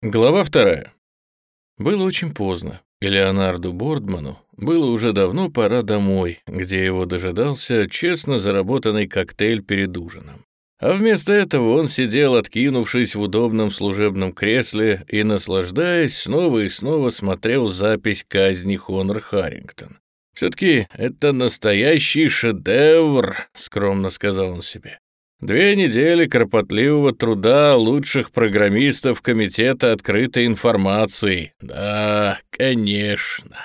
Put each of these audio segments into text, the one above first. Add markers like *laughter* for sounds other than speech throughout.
Глава вторая. Было очень поздно, и Леонарду Бордману было уже давно пора домой, где его дожидался честно заработанный коктейль перед ужином. А вместо этого он сидел, откинувшись в удобном служебном кресле и, наслаждаясь, снова и снова смотрел запись казни Хонор Харрингтон. «Все-таки это настоящий шедевр», — скромно сказал он себе. Две недели кропотливого труда лучших программистов Комитета открытой информации. Да, конечно.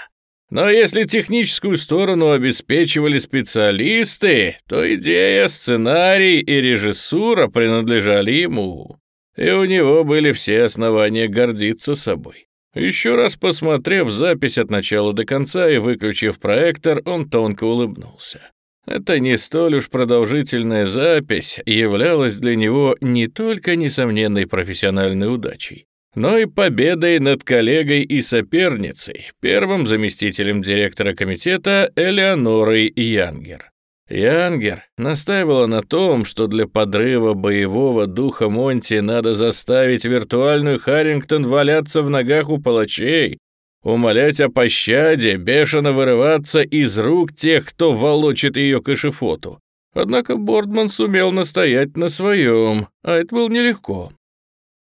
Но если техническую сторону обеспечивали специалисты, то идея, сценарий и режиссура принадлежали ему. И у него были все основания гордиться собой. Еще раз посмотрев запись от начала до конца и выключив проектор, он тонко улыбнулся. Эта не столь уж продолжительная запись являлась для него не только несомненной профессиональной удачей, но и победой над коллегой и соперницей, первым заместителем директора комитета Элеонорой Янгер. Янгер настаивала на том, что для подрыва боевого духа Монти надо заставить виртуальную Харрингтон валяться в ногах у палачей, умолять о пощаде, бешено вырываться из рук тех, кто волочит ее к эшифоту. Однако Бордман сумел настоять на своем, а это было нелегко.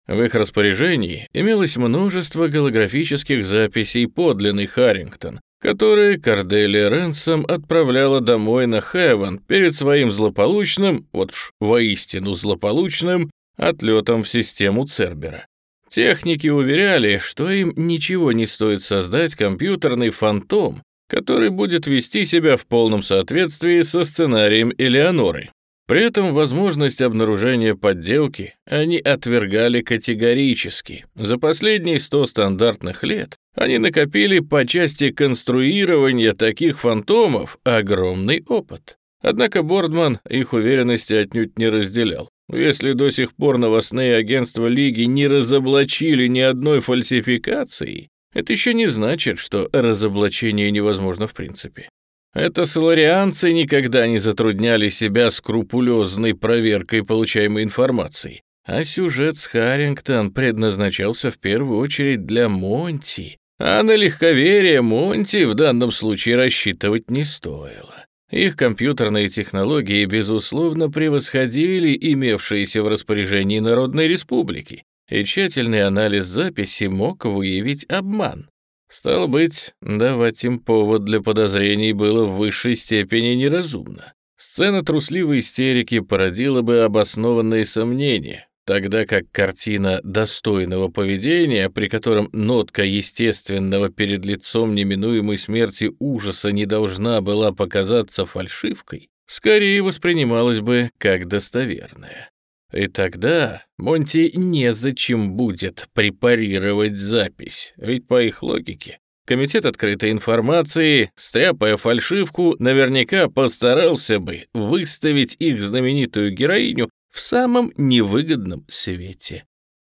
В их распоряжении имелось множество голографических записей подлинный Харрингтон, которые Корделия Ренсом отправляла домой на Хевен перед своим злополучным, вот уж воистину злополучным, отлетом в систему Цербера. Техники уверяли, что им ничего не стоит создать компьютерный фантом, который будет вести себя в полном соответствии со сценарием Элеоноры. При этом возможность обнаружения подделки они отвергали категорически. За последние 100 стандартных лет они накопили по части конструирования таких фантомов огромный опыт. Однако Бордман их уверенности отнюдь не разделял. Если до сих пор новостные агентства Лиги не разоблачили ни одной фальсификации, это еще не значит, что разоблачение невозможно в принципе. Это соларианцы никогда не затрудняли себя скрупулезной проверкой получаемой информации, а сюжет с Харрингтон предназначался в первую очередь для Монти, а на легковерие Монти в данном случае рассчитывать не стоило. Их компьютерные технологии, безусловно, превосходили имевшиеся в распоряжении Народной Республики, и тщательный анализ записи мог выявить обман. Стало быть, давать им повод для подозрений было в высшей степени неразумно. Сцена трусливой истерики породила бы обоснованные сомнения, тогда как картина достойного поведения, при котором нотка естественного перед лицом неминуемой смерти ужаса не должна была показаться фальшивкой, скорее воспринималась бы как достоверная. И тогда Монти незачем будет препарировать запись, ведь по их логике Комитет открытой информации, стряпая фальшивку, наверняка постарался бы выставить их знаменитую героиню в самом невыгодном свете.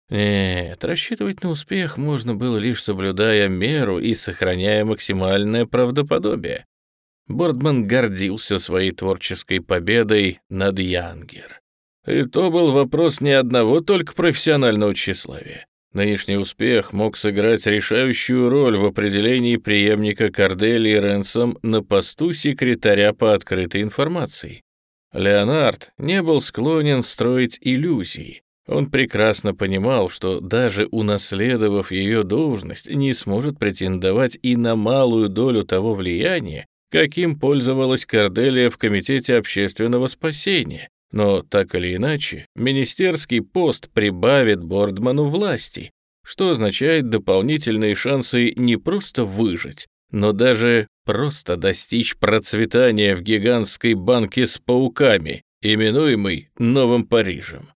Нет, рассчитывать на успех можно было лишь соблюдая меру и сохраняя максимальное правдоподобие. Бордман гордился своей творческой победой над Янгер. И то был вопрос не одного только профессионального тщеславия. Нынешний успех мог сыграть решающую роль в определении преемника Корделии Ренсом на посту секретаря по открытой информации. Леонард не был склонен строить иллюзии. Он прекрасно понимал, что даже унаследовав ее должность, не сможет претендовать и на малую долю того влияния, каким пользовалась Корделия в Комитете общественного спасения. Но так или иначе, министерский пост прибавит Бордману власти, что означает дополнительные шансы не просто выжить, но даже просто достичь процветания в гигантской банке с пауками, именуемой Новым Парижем.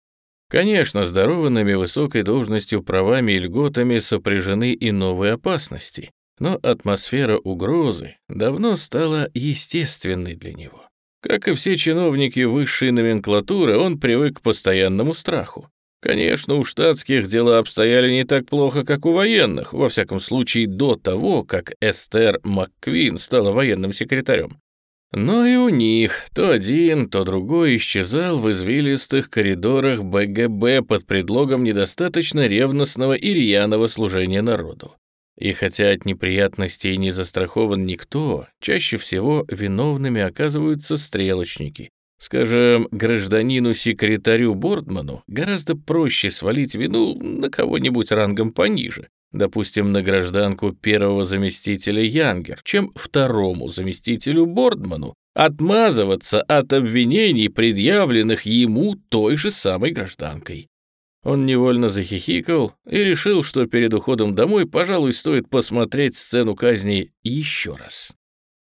Конечно, с дарованными высокой должностью правами и льготами сопряжены и новые опасности, но атмосфера угрозы давно стала естественной для него. Как и все чиновники высшей номенклатуры, он привык к постоянному страху. Конечно, у штатских дела обстояли не так плохо, как у военных, во всяком случае до того, как Эстер МакКвин стала военным секретарем. Но и у них то один, то другой исчезал в извилистых коридорах БГБ под предлогом недостаточно ревностного и рьяного служения народу. И хотя от неприятностей не застрахован никто, чаще всего виновными оказываются стрелочники. Скажем, гражданину-секретарю Бордману гораздо проще свалить вину на кого-нибудь рангом пониже, допустим, на гражданку первого заместителя Янгер, чем второму заместителю Бордману отмазываться от обвинений, предъявленных ему той же самой гражданкой. Он невольно захихикал и решил, что перед уходом домой, пожалуй, стоит посмотреть сцену казни еще раз.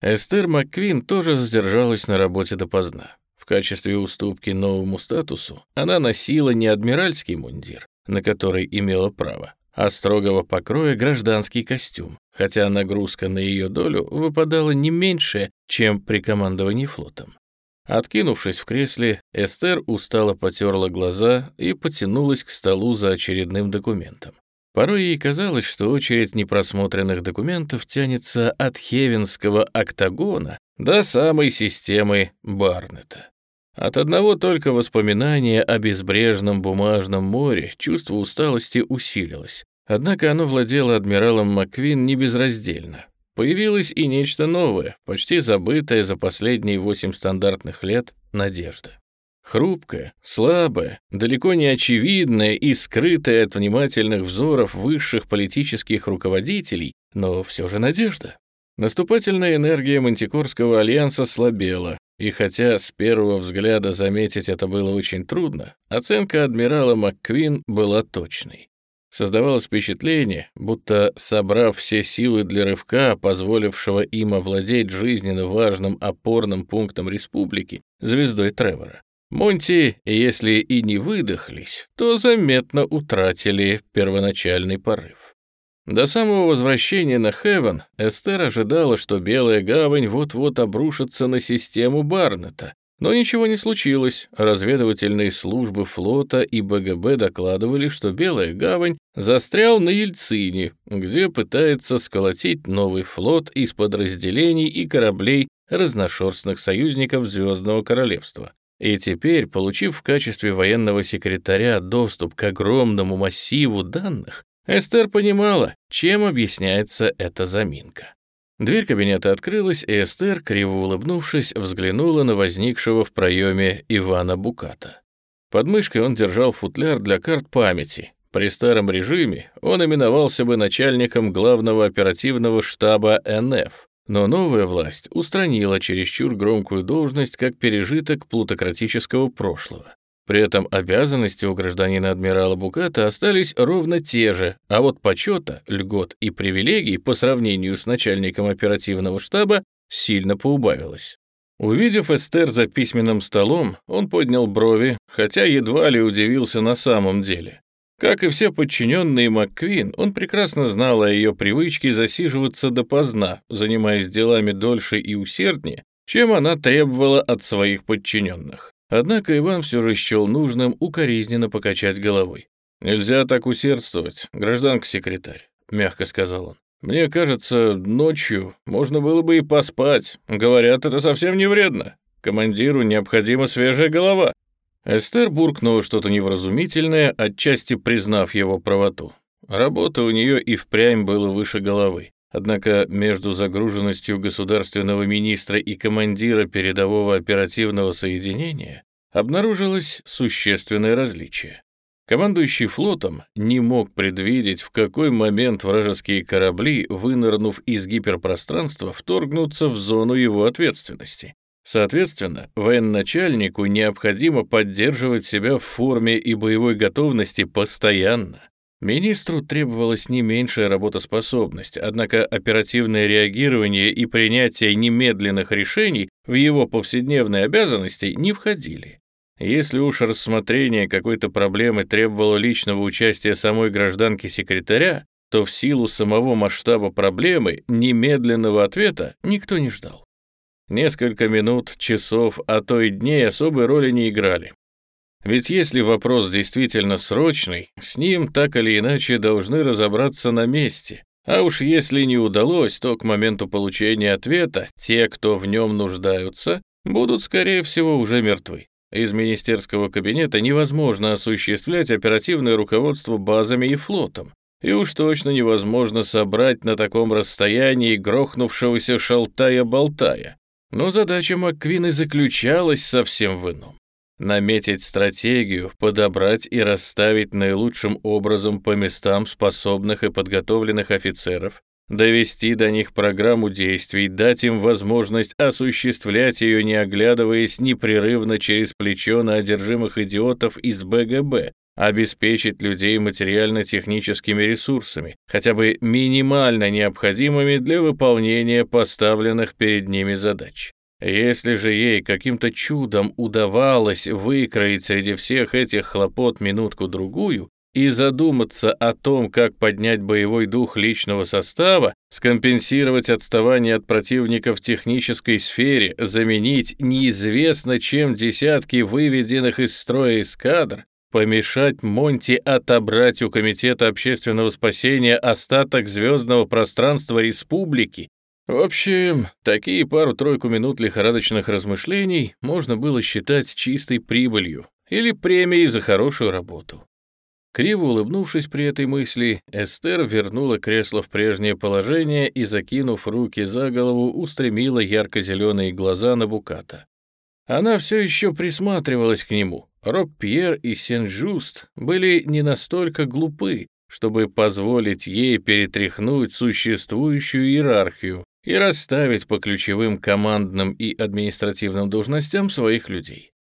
Эстер МакКвин тоже задержалась на работе допоздна. В качестве уступки новому статусу она носила не адмиральский мундир, на который имела право, а строгого покроя гражданский костюм, хотя нагрузка на ее долю выпадала не меньше, чем при командовании флотом. Откинувшись в кресле, Эстер устало потерла глаза и потянулась к столу за очередным документом. Порой ей казалось, что очередь непросмотренных документов тянется от Хевенского октагона до самой системы Барнета. От одного только воспоминания о безбрежном бумажном море чувство усталости усилилось. Однако оно владело адмиралом Маквин не безраздельно. Появилось и нечто новое, почти забытое за последние восемь стандартных лет надежда. Хрупкая, слабая, далеко не очевидная и скрытая от внимательных взоров высших политических руководителей, но все же надежда. Наступательная энергия Мантикорского альянса слабела, и хотя с первого взгляда заметить это было очень трудно, оценка адмирала МакКвин была точной. Создавалось впечатление, будто, собрав все силы для рывка, позволившего им овладеть жизненно важным опорным пунктом республики, звездой Тревора, Монти, если и не выдохлись, то заметно утратили первоначальный порыв. До самого возвращения на Хевен Эстер ожидала, что Белая Гавань вот-вот обрушится на систему Барнета. Но ничего не случилось. Разведывательные службы флота и БГБ докладывали, что Белая Гавань застрял на Ельцине, где пытается сколотить новый флот из подразделений и кораблей разношерстных союзников Звездного Королевства. И теперь, получив в качестве военного секретаря доступ к огромному массиву данных, Эстер понимала, чем объясняется эта заминка. Дверь кабинета открылась, и Эстер, криво улыбнувшись, взглянула на возникшего в проеме Ивана Буката. Под мышкой он держал футляр для карт памяти. При старом режиме он именовался бы начальником главного оперативного штаба НФ, но новая власть устранила чересчур громкую должность как пережиток плутократического прошлого. При этом обязанности у гражданина адмирала Буката остались ровно те же, а вот почета, льгот и привилегий по сравнению с начальником оперативного штаба сильно поубавилось. Увидев Эстер за письменным столом, он поднял брови, хотя едва ли удивился на самом деле. Как и все подчиненные МакКвин, он прекрасно знал о ее привычке засиживаться допоздна, занимаясь делами дольше и усерднее, чем она требовала от своих подчиненных. Однако Иван все же счел нужным укоризненно покачать головой. «Нельзя так усердствовать, гражданка-секретарь», — мягко сказал он. «Мне кажется, ночью можно было бы и поспать. Говорят, это совсем не вредно. Командиру необходима свежая голова». Эстер буркнула что-то невразумительное, отчасти признав его правоту. Работа у нее и впрямь была выше головы. Однако между загруженностью государственного министра и командира передового оперативного соединения обнаружилось существенное различие. Командующий флотом не мог предвидеть, в какой момент вражеские корабли, вынырнув из гиперпространства, вторгнутся в зону его ответственности. Соответственно, военачальнику необходимо поддерживать себя в форме и боевой готовности постоянно. Министру требовалась не меньшая работоспособность, однако оперативное реагирование и принятие немедленных решений в его повседневные обязанности не входили. Если уж рассмотрение какой-то проблемы требовало личного участия самой гражданки-секретаря, то в силу самого масштаба проблемы немедленного ответа никто не ждал. Несколько минут, часов, а то и дней особой роли не играли. Ведь если вопрос действительно срочный, с ним так или иначе должны разобраться на месте, А уж если не удалось, то к моменту получения ответа те, кто в нем нуждаются, будут, скорее всего, уже мертвы. Из министерского кабинета невозможно осуществлять оперативное руководство базами и флотом. И уж точно невозможно собрать на таком расстоянии грохнувшегося шалтая-болтая. Но задача МакКвин и заключалась совсем в ином. Наметить стратегию, подобрать и расставить наилучшим образом по местам способных и подготовленных офицеров, довести до них программу действий, дать им возможность осуществлять ее, не оглядываясь непрерывно через плечо на одержимых идиотов из БГБ, обеспечить людей материально-техническими ресурсами, хотя бы минимально необходимыми для выполнения поставленных перед ними задач. Если же ей каким-то чудом удавалось выкроить среди всех этих хлопот минутку-другую и задуматься о том, как поднять боевой дух личного состава, скомпенсировать отставание от противника в технической сфере, заменить неизвестно чем десятки выведенных из строя эскадр, помешать Монти отобрать у Комитета общественного спасения остаток звездного пространства республики, в общем, такие пару-тройку минут лихорадочных размышлений можно было считать чистой прибылью или премией за хорошую работу. Криво улыбнувшись при этой мысли, Эстер вернула кресло в прежнее положение и, закинув руки за голову, устремила ярко-зеленые глаза на Буката. Она все еще присматривалась к нему. Роб Пьер и Сен-Жуст были не настолько глупы, чтобы позволить ей перетряхнуть существующую иерархию, и расставить по ключевым командным и административным должностям своих людей.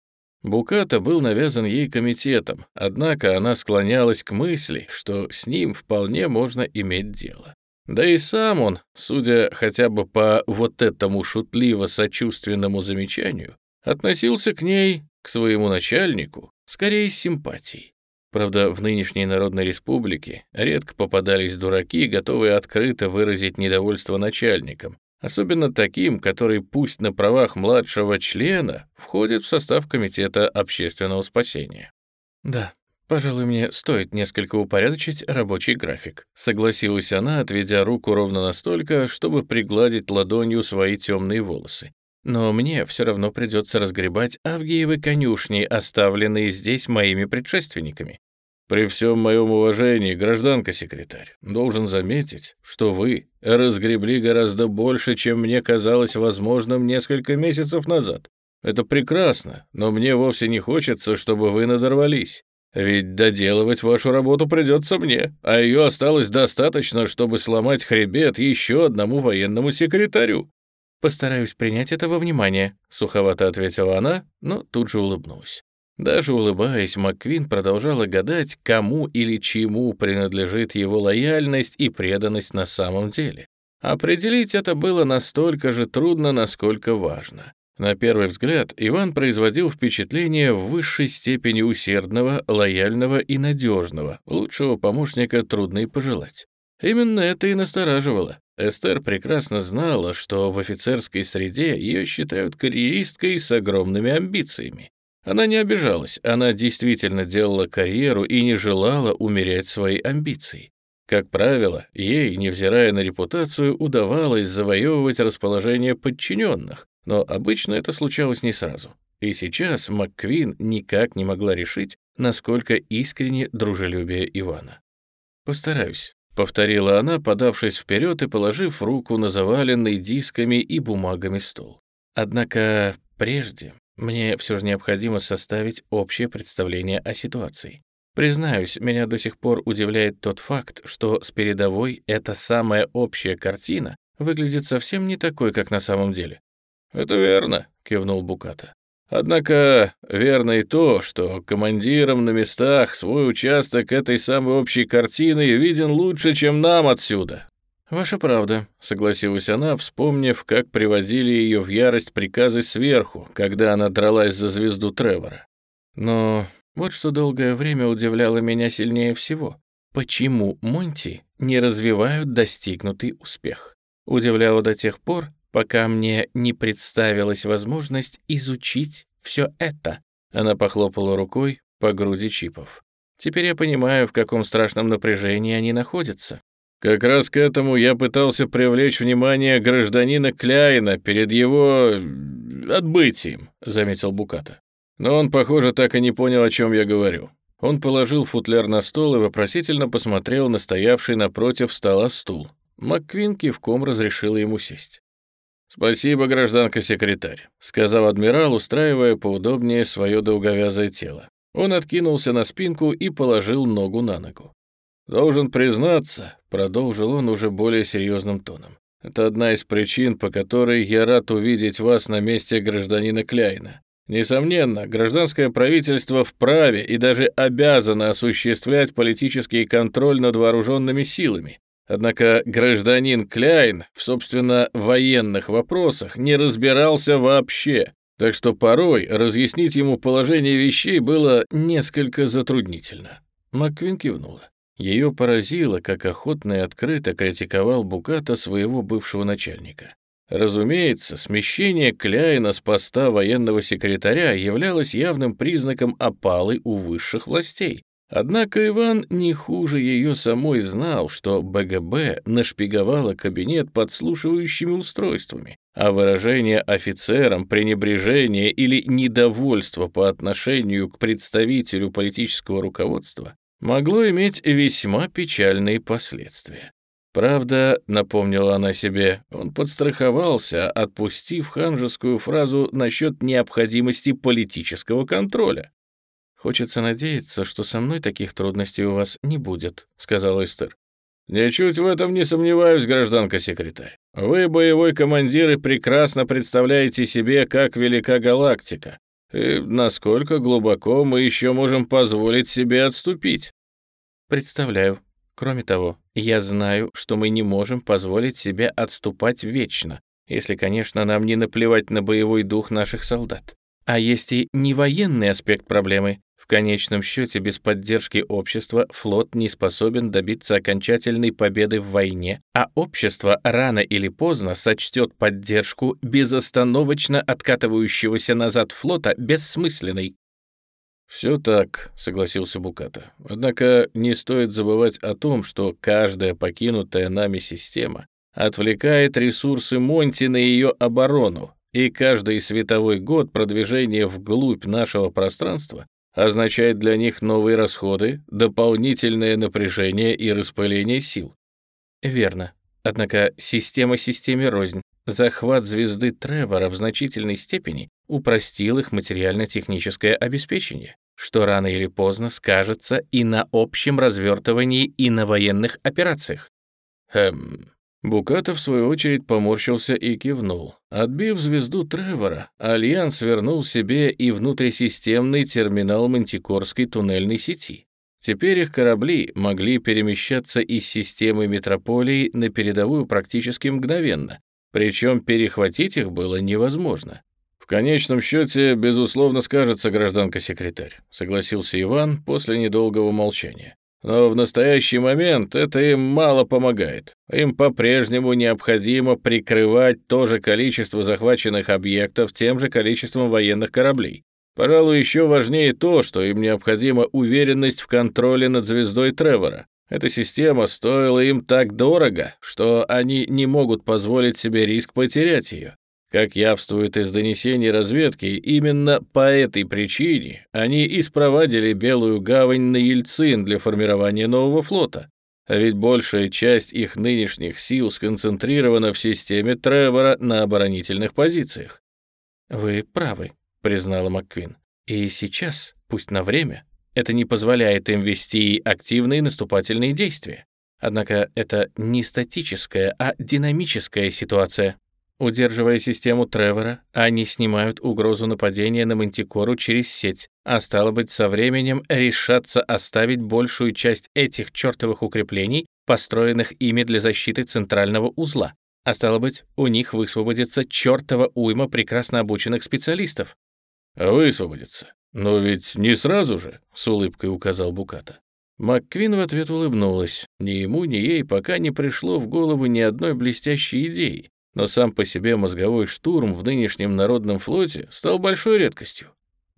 Буката был навязан ей комитетом, однако она склонялась к мысли, что с ним вполне можно иметь дело. Да и сам он, судя хотя бы по вот этому шутливо-сочувственному замечанию, относился к ней, к своему начальнику, скорее с симпатией. Правда, в нынешней Народной Республике редко попадались дураки, готовые открыто выразить недовольство начальникам, особенно таким, который пусть на правах младшего члена входит в состав Комитета общественного спасения. «Да, пожалуй, мне стоит несколько упорядочить рабочий график», согласилась она, отведя руку ровно настолько, чтобы пригладить ладонью свои темные волосы. «Но мне все равно придется разгребать Авгиевы конюшни, оставленные здесь моими предшественниками. При всем моем уважении, гражданка секретарь, должен заметить, что вы разгребли гораздо больше, чем мне казалось возможным несколько месяцев назад. Это прекрасно, но мне вовсе не хочется, чтобы вы надорвались. Ведь доделывать вашу работу придется мне, а ее осталось достаточно, чтобы сломать хребет еще одному военному секретарю. «Постараюсь принять это во внимание», — суховато ответила она, но тут же улыбнулась. Даже улыбаясь, МакКвин продолжала гадать, кому или чему принадлежит его лояльность и преданность на самом деле. Определить это было настолько же трудно, насколько важно. На первый взгляд, Иван производил впечатление в высшей степени усердного, лояльного и надежного, лучшего помощника трудно и пожелать. Именно это и настораживало. Эстер прекрасно знала, что в офицерской среде ее считают карьеристкой с огромными амбициями. Она не обижалась, она действительно делала карьеру и не желала умерять свои амбиции. Как правило, ей, невзирая на репутацию, удавалось завоевывать расположение подчиненных, но обычно это случалось не сразу. И сейчас МакКвин никак не могла решить, насколько искренне дружелюбие Ивана. «Постараюсь», — повторила она, подавшись вперед и положив руку на заваленный дисками и бумагами стол. «Однако прежде мне все же необходимо составить общее представление о ситуации. Признаюсь, меня до сих пор удивляет тот факт, что с передовой эта самая общая картина выглядит совсем не такой, как на самом деле. «Это верно», — кивнул Буката. «Однако верно и то, что командирам на местах свой участок этой самой общей картины виден лучше, чем нам отсюда. «Ваша правда», — согласилась она, вспомнив, как приводили ее в ярость приказы сверху, когда она дралась за звезду Тревора. Но вот что долгое время удивляло меня сильнее всего. Почему Монти не развивают достигнутый успех? Удивляло до тех пор, пока мне не представилась возможность изучить все это. Она похлопала рукой по груди чипов. Теперь я понимаю, в каком страшном напряжении они находятся. Как раз к этому я пытался привлечь внимание гражданина Кляйна перед его... отбытием», — заметил Буката. Но он, похоже, так и не понял, о чем я говорю. Он положил футляр на стол и вопросительно посмотрел на стоявший напротив стола стул. МакКвин кивком разрешила ему сесть. «Спасибо, гражданка-секретарь», — сказал адмирал, устраивая поудобнее свое долговязое тело. Он откинулся на спинку и положил ногу на ногу. «Должен признаться», — продолжил он уже более серьезным тоном, «это одна из причин, по которой я рад увидеть вас на месте гражданина Кляйна. Несомненно, гражданское правительство вправе и даже обязано осуществлять политический контроль над вооруженными силами. Однако гражданин Кляйн в, собственно, военных вопросах не разбирался вообще, так что порой разъяснить ему положение вещей было несколько затруднительно. Маквин кивнула. Ее поразило, как охотно и открыто критиковал Буката своего бывшего начальника. Разумеется, смещение Кляйна с поста военного секретаря являлось явным признаком опалы у высших властей. Однако Иван не хуже ее самой знал, что БГБ нашпиговало кабинет подслушивающими устройствами, а выражение офицерам пренебрежения или недовольства по отношению к представителю политического руководства могло иметь весьма печальные последствия. Правда, напомнила она себе, он подстраховался, отпустив ханжескую фразу насчет необходимости политического контроля. «Хочется надеяться, что со мной таких трудностей у вас не будет», — сказал Эстер. «Ничуть в этом не сомневаюсь, гражданка-секретарь. Вы, боевой командир, и прекрасно представляете себе, как велика галактика, и насколько глубоко мы еще можем позволить себе отступить». «Представляю. Кроме того, я знаю, что мы не можем позволить себе отступать вечно, если, конечно, нам не наплевать на боевой дух наших солдат. А есть и невоенный аспект проблемы. В конечном счете, без поддержки общества флот не способен добиться окончательной победы в войне, а общество рано или поздно сочтет поддержку безостановочно откатывающегося назад флота бессмысленной. «Все так», — согласился Буката. «Однако не стоит забывать о том, что каждая покинутая нами система отвлекает ресурсы Монти на ее оборону, и каждый световой год продвижения вглубь нашего пространства означает для них новые расходы, дополнительное напряжение и распыление сил». «Верно. Однако система системе рознь. Захват звезды Тревора в значительной степени упростил их материально-техническое обеспечение, что рано или поздно скажется и на общем развертывании и на военных операциях. Хм. Букатов, в свою очередь, поморщился и кивнул. Отбив звезду Тревора, Альянс вернул себе и внутрисистемный терминал Мантикорской туннельной сети. Теперь их корабли могли перемещаться из системы метрополии на передовую практически мгновенно, причем перехватить их было невозможно. «В конечном счете, безусловно, скажется гражданка-секретарь», согласился Иван после недолгого молчания. «Но в настоящий момент это им мало помогает. Им по-прежнему необходимо прикрывать то же количество захваченных объектов тем же количеством военных кораблей. Пожалуй, еще важнее то, что им необходима уверенность в контроле над звездой Тревора. Эта система стоила им так дорого, что они не могут позволить себе риск потерять ее. Как явствует из донесений разведки, именно по этой причине они и Белую гавань на Ельцин для формирования нового флота. А ведь большая часть их нынешних сил сконцентрирована в системе Тревора на оборонительных позициях. «Вы правы», — признала МакКвин. «И сейчас, пусть на время, это не позволяет им вести активные наступательные действия. Однако это не статическая, а динамическая ситуация. Удерживая систему Тревора, они снимают угрозу нападения на Мантикору через сеть, а стало быть, со временем решатся оставить большую часть этих чертовых укреплений, построенных ими для защиты центрального узла. А стало быть, у них высвободится чертова уйма прекрасно обученных специалистов. «Высвободится. Но ведь не сразу же», — с улыбкой указал Буката. МакКвин в ответ улыбнулась. Ни ему, ни ей пока не пришло в голову ни одной блестящей идеи, но сам по себе мозговой штурм в нынешнем народном флоте стал большой редкостью.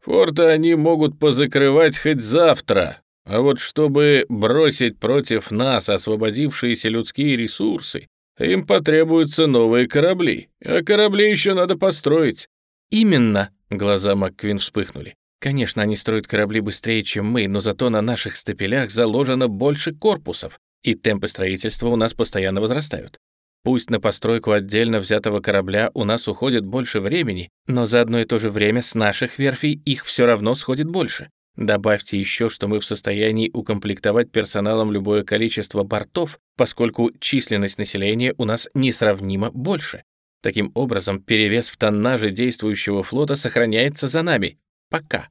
«Форты они могут позакрывать хоть завтра», А вот чтобы бросить против нас освободившиеся людские ресурсы, им потребуются новые корабли, а корабли еще надо построить». «Именно», — глаза МакКвин вспыхнули. «Конечно, они строят корабли быстрее, чем мы, но зато на наших стапелях заложено больше корпусов, и темпы строительства у нас постоянно возрастают. Пусть на постройку отдельно взятого корабля у нас уходит больше времени, но за одно и то же время с наших верфей их все равно сходит больше. Добавьте еще, что мы в состоянии укомплектовать персоналом любое количество бортов, поскольку численность населения у нас несравнимо больше. Таким образом, перевес в тоннаже действующего флота сохраняется за нами. Пока.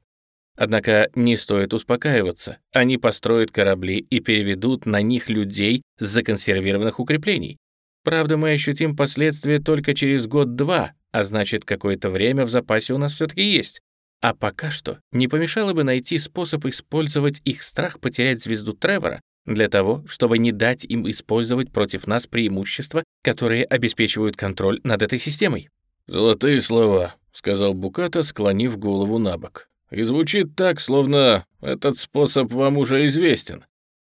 Однако не стоит успокаиваться. Они построят корабли и переведут на них людей с законсервированных укреплений. Правда, мы ощутим последствия только через год-два, а значит, какое-то время в запасе у нас все-таки есть. А пока что не помешало бы найти способ использовать их страх потерять звезду Тревора для того, чтобы не дать им использовать против нас преимущества, которые обеспечивают контроль над этой системой. «Золотые слова», — сказал Буката, склонив голову на бок. «И звучит так, словно этот способ вам уже известен».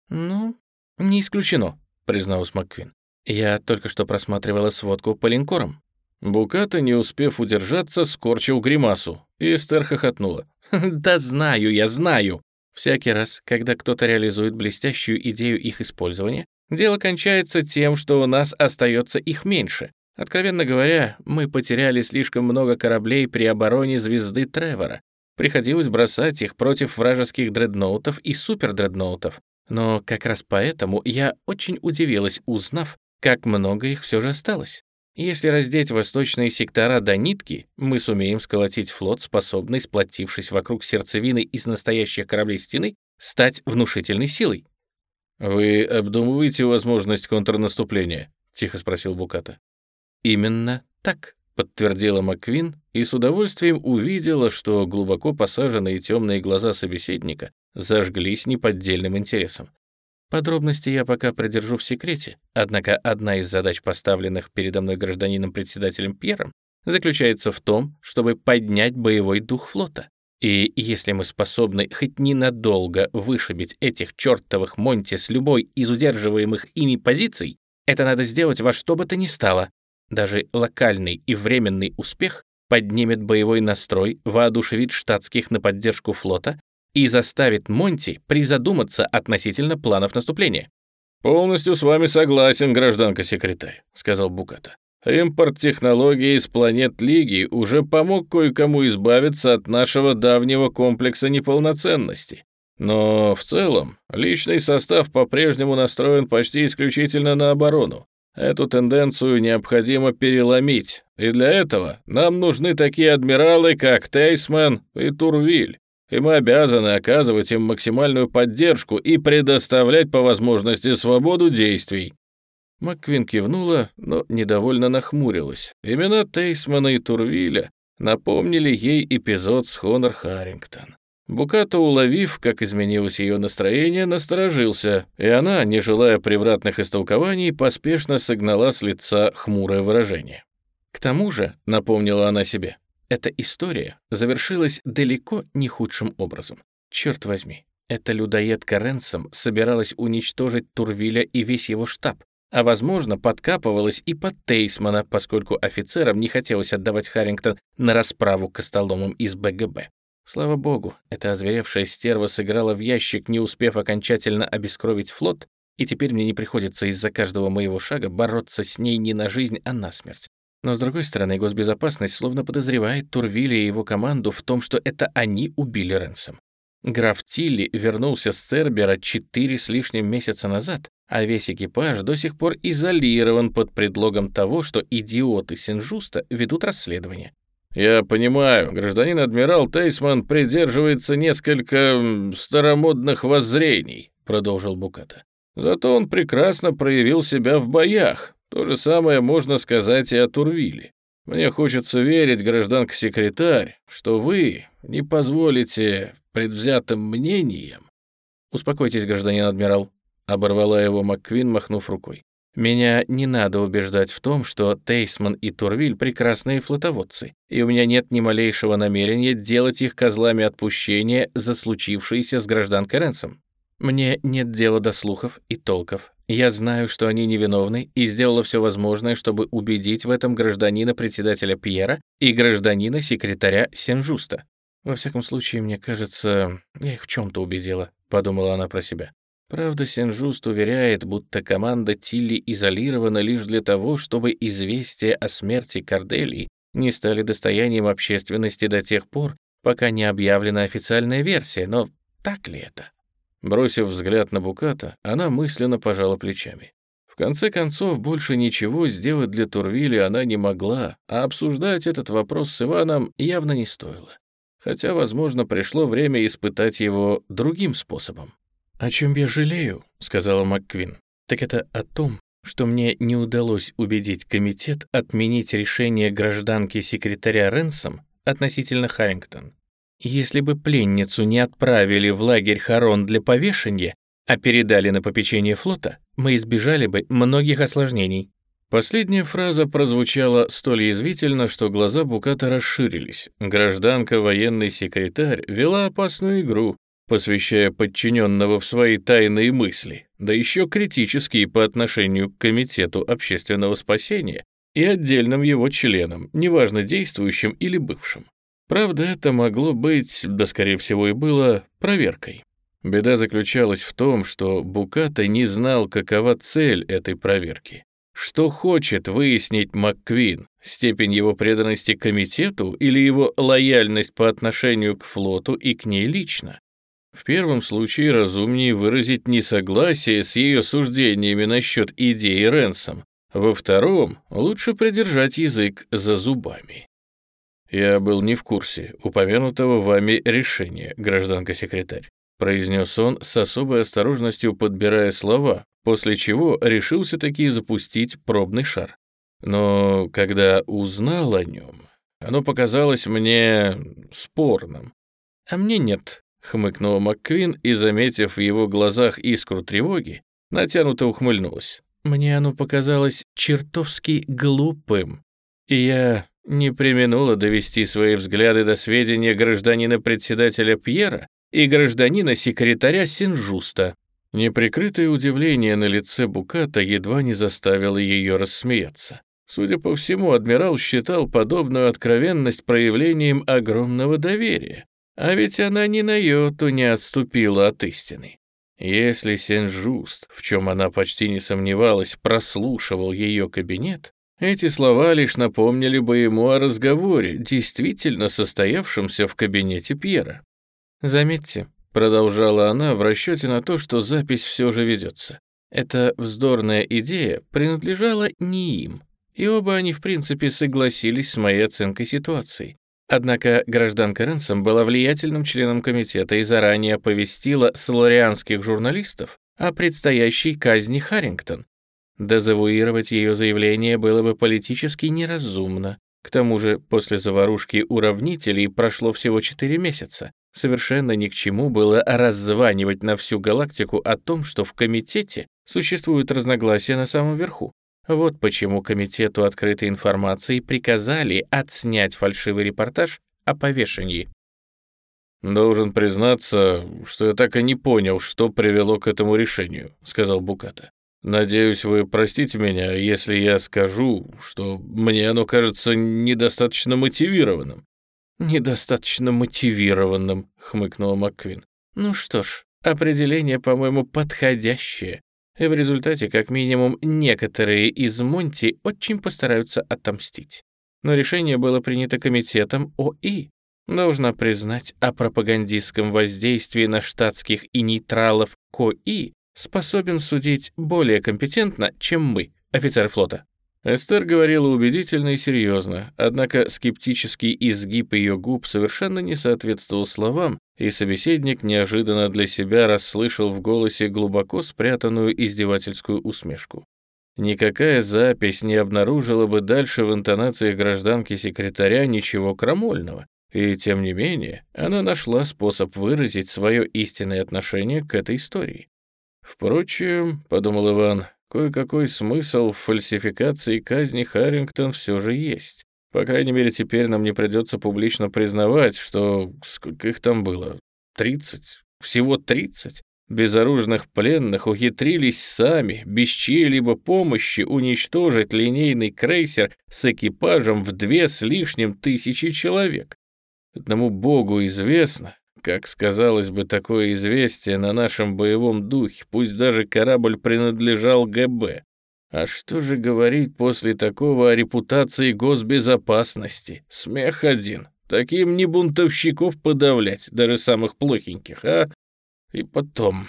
«Ну, не исключено», — призналась МакКвин. «Я только что просматривала сводку по линкорам. Буката, не успев удержаться, скорчил гримасу, и Эстер хохотнула. *laughs* «Да знаю, я знаю!» Всякий раз, когда кто-то реализует блестящую идею их использования, дело кончается тем, что у нас остается их меньше. Откровенно говоря, мы потеряли слишком много кораблей при обороне звезды Тревора. Приходилось бросать их против вражеских дредноутов и супердредноутов. Но как раз поэтому я очень удивилась, узнав, как много их все же осталось. Если раздеть восточные сектора до нитки, мы сумеем сколотить флот, способный, сплотившись вокруг сердцевины из настоящих кораблей стены, стать внушительной силой. «Вы обдумываете возможность контрнаступления?» — тихо спросил Буката. «Именно так», — подтвердила Маквин и с удовольствием увидела, что глубоко посаженные темные глаза собеседника зажглись неподдельным интересом. Подробности я пока придержу в секрете, однако одна из задач, поставленных передо мной гражданином-председателем Пьером, заключается в том, чтобы поднять боевой дух флота. И если мы способны хоть ненадолго вышибить этих чертовых Монти с любой из удерживаемых ими позиций, это надо сделать во что бы то ни стало. Даже локальный и временный успех поднимет боевой настрой, воодушевит штатских на поддержку флота и заставит Монти призадуматься относительно планов наступления. «Полностью с вами согласен, гражданка секретарь», — сказал Буката. «Импорт технологий из планет Лиги уже помог кое-кому избавиться от нашего давнего комплекса неполноценности. Но в целом личный состав по-прежнему настроен почти исключительно на оборону. Эту тенденцию необходимо переломить, и для этого нам нужны такие адмиралы, как Тейсман и Турвиль и мы обязаны оказывать им максимальную поддержку и предоставлять по возможности свободу действий». МакКвин кивнула, но недовольно нахмурилась. Имена Тейсмана и Турвиля напомнили ей эпизод с Хонор Харрингтон. Букато, уловив, как изменилось ее настроение, насторожился, и она, не желая превратных истолкований, поспешно согнала с лица хмурое выражение. «К тому же», — напомнила она себе, эта история завершилась далеко не худшим образом. Черт возьми, эта людоедка Ренсом собиралась уничтожить Турвиля и весь его штаб, а, возможно, подкапывалась и под Тейсмана, поскольку офицерам не хотелось отдавать Харрингтон на расправу к остоломам из БГБ. Слава богу, эта озверевшая стерва сыграла в ящик, не успев окончательно обескровить флот, и теперь мне не приходится из-за каждого моего шага бороться с ней не на жизнь, а на смерть. Но, с другой стороны, госбезопасность словно подозревает Турвилля и его команду в том, что это они убили Ренсом. Граф Тилли вернулся с Цербера четыре с лишним месяца назад, а весь экипаж до сих пор изолирован под предлогом того, что идиоты Синжуста ведут расследование. «Я понимаю, гражданин адмирал Тейсман придерживается несколько старомодных воззрений», — продолжил Буката. «Зато он прекрасно проявил себя в боях, то же самое можно сказать и о Турвиле. Мне хочется верить, гражданка-секретарь, что вы не позволите предвзятым мнениям. Успокойтесь, гражданин адмирал, оборвала его МакКвин, махнув рукой. Меня не надо убеждать в том, что Тейсман и Турвиль прекрасные флотоводцы, и у меня нет ни малейшего намерения делать их козлами отпущения за случившееся с гражданкой Ренсом. Мне нет дела до слухов и толков. Я знаю, что они невиновны, и сделала все возможное, чтобы убедить в этом гражданина председателя Пьера и гражданина секретаря Сенжуста. Во всяком случае, мне кажется, я их в чем-то убедила, подумала она про себя. Правда, Сенжуст уверяет, будто команда Тилли изолирована лишь для того, чтобы известия о смерти Корделии не стали достоянием общественности до тех пор, пока не объявлена официальная версия, но так ли это? Бросив взгляд на Буката, она мысленно пожала плечами. В конце концов, больше ничего сделать для Турвили она не могла, а обсуждать этот вопрос с Иваном явно не стоило. Хотя, возможно, пришло время испытать его другим способом. «О чем я жалею», — сказала МакКвин, «так это о том, что мне не удалось убедить комитет отменить решение гражданки-секретаря Ренсом относительно Харрингтон. Если бы пленницу не отправили в лагерь Харон для повешения, а передали на попечение флота, мы избежали бы многих осложнений. Последняя фраза прозвучала столь язвительно, что глаза Буката расширились. Гражданка военный секретарь вела опасную игру, посвящая подчиненного в свои тайные мысли, да еще критические по отношению к Комитету общественного спасения и отдельным его членам, неважно действующим или бывшим. Правда, это могло быть, да скорее всего и было, проверкой. Беда заключалась в том, что Буката не знал, какова цель этой проверки. Что хочет выяснить МакКвин, степень его преданности комитету или его лояльность по отношению к флоту и к ней лично? В первом случае разумнее выразить несогласие с ее суждениями насчет идеи Ренсом, во втором лучше придержать язык за зубами. «Я был не в курсе упомянутого вами решения, гражданка-секретарь», произнес он с особой осторожностью, подбирая слова, после чего решился таки запустить пробный шар. Но когда узнал о нем, оно показалось мне спорным. «А мне нет», — хмыкнула МакКвин и, заметив в его глазах искру тревоги, натянуто ухмыльнулась. «Мне оно показалось чертовски глупым, и я не применула довести свои взгляды до сведения гражданина-председателя Пьера и гражданина-секретаря Синжуста. Неприкрытое удивление на лице Буката едва не заставило ее рассмеяться. Судя по всему, адмирал считал подобную откровенность проявлением огромного доверия, а ведь она ни на йоту не отступила от истины. Если Сен-Жуст, в чем она почти не сомневалась, прослушивал ее кабинет, эти слова лишь напомнили бы ему о разговоре, действительно состоявшемся в кабинете Пьера. «Заметьте», — продолжала она в расчете на то, что запись все же ведется, эта вздорная идея принадлежала не им, и оба они в принципе согласились с моей оценкой ситуации. Однако гражданка Ренсом была влиятельным членом комитета и заранее оповестила соларианских журналистов о предстоящей казни Харрингтон, Дезавуировать ее заявление было бы политически неразумно. К тому же после заварушки уравнителей прошло всего 4 месяца. Совершенно ни к чему было раззванивать на всю галактику о том, что в комитете существуют разногласия на самом верху. Вот почему комитету открытой информации приказали отснять фальшивый репортаж о повешении. «Должен признаться, что я так и не понял, что привело к этому решению», — сказал Буката. Надеюсь, вы простите меня, если я скажу, что мне оно кажется недостаточно мотивированным». «Недостаточно мотивированным», — хмыкнула МакКвин. «Ну что ж, определение, по-моему, подходящее. И в результате, как минимум, некоторые из Монти очень постараются отомстить. Но решение было принято комитетом ОИ. Должна признать, о пропагандистском воздействии на штатских и нейтралов КОИ способен судить более компетентно, чем мы, офицер флота». Эстер говорила убедительно и серьезно, однако скептический изгиб ее губ совершенно не соответствовал словам, и собеседник неожиданно для себя расслышал в голосе глубоко спрятанную издевательскую усмешку. Никакая запись не обнаружила бы дальше в интонациях гражданки-секретаря ничего крамольного, и тем не менее она нашла способ выразить свое истинное отношение к этой истории. Впрочем, — подумал Иван, — кое-какой смысл в фальсификации казни Харрингтон все же есть. По крайней мере, теперь нам не придется публично признавать, что сколько их там было? Тридцать? Всего тридцать? безоружных пленных ухитрились сами, без чьей-либо помощи, уничтожить линейный крейсер с экипажем в две с лишним тысячи человек. Одному богу известно, как сказалось бы такое известие на нашем боевом духе, пусть даже корабль принадлежал ГБ. А что же говорить после такого о репутации госбезопасности? Смех один. Таким не бунтовщиков подавлять, даже самых плохеньких, а? И потом,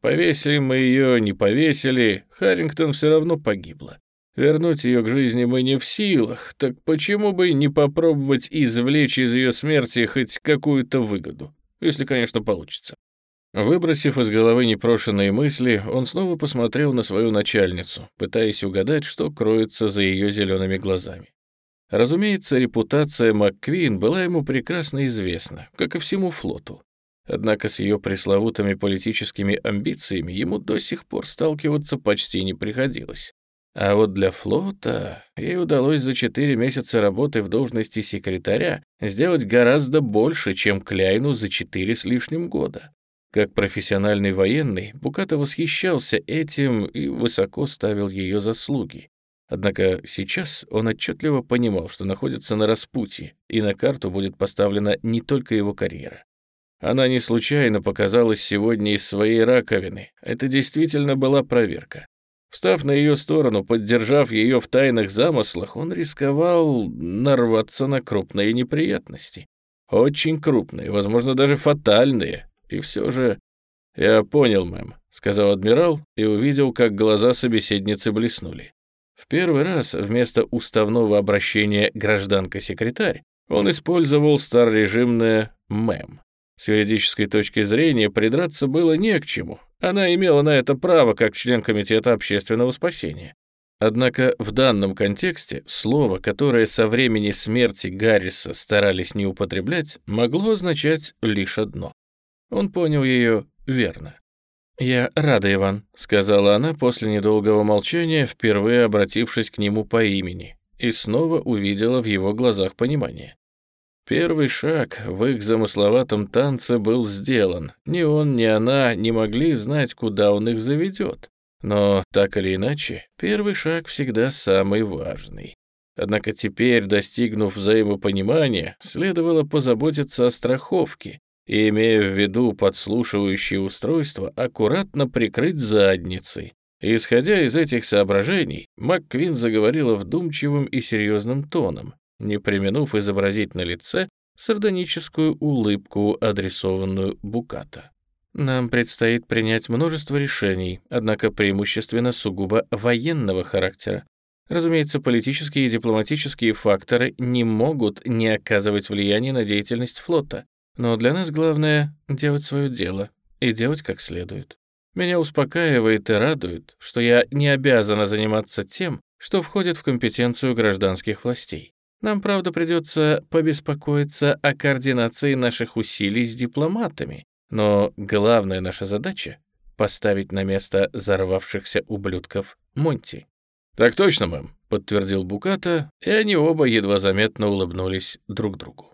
повесили мы ее, не повесили, Харрингтон все равно погибла. Вернуть ее к жизни мы не в силах, так почему бы не попробовать извлечь из ее смерти хоть какую-то выгоду, если, конечно, получится. Выбросив из головы непрошенные мысли, он снова посмотрел на свою начальницу, пытаясь угадать, что кроется за ее зелеными глазами. Разумеется, репутация МакКвин была ему прекрасно известна, как и всему флоту. Однако с ее пресловутыми политическими амбициями ему до сих пор сталкиваться почти не приходилось. А вот для флота ей удалось за четыре месяца работы в должности секретаря сделать гораздо больше, чем Кляйну за четыре с лишним года. Как профессиональный военный, Буката восхищался этим и высоко ставил ее заслуги. Однако сейчас он отчетливо понимал, что находится на распутье, и на карту будет поставлена не только его карьера. Она не случайно показалась сегодня из своей раковины. Это действительно была проверка. Встав на ее сторону, поддержав ее в тайных замыслах, он рисковал нарваться на крупные неприятности. Очень крупные, возможно, даже фатальные. И все же... «Я понял, мэм», — сказал адмирал и увидел, как глаза собеседницы блеснули. В первый раз вместо уставного обращения «гражданка-секретарь» он использовал старорежимное «мэм». С юридической точки зрения придраться было не к чему. Она имела на это право как член Комитета общественного спасения. Однако в данном контексте слово, которое со времени смерти Гарриса старались не употреблять, могло означать лишь одно. Он понял ее верно. «Я рада, Иван», — сказала она после недолгого молчания, впервые обратившись к нему по имени, и снова увидела в его глазах понимание. Первый шаг в их замысловатом танце был сделан. Ни он, ни она не могли знать, куда он их заведет. Но, так или иначе, первый шаг всегда самый важный. Однако теперь, достигнув взаимопонимания, следовало позаботиться о страховке, и, имея в виду подслушивающее устройство, аккуратно прикрыть задницей. Исходя из этих соображений, МакКвин заговорила вдумчивым и серьезным тоном, не применув изобразить на лице сардоническую улыбку, адресованную Буката. «Нам предстоит принять множество решений, однако преимущественно сугубо военного характера. Разумеется, политические и дипломатические факторы не могут не оказывать влияния на деятельность флота. Но для нас главное — делать свое дело и делать как следует. Меня успокаивает и радует, что я не обязана заниматься тем, что входит в компетенцию гражданских властей. Нам, правда, придется побеспокоиться о координации наших усилий с дипломатами, но главная наша задача — поставить на место взорвавшихся ублюдков Монти. «Так точно, мэм», — подтвердил Буката, и они оба едва заметно улыбнулись друг другу.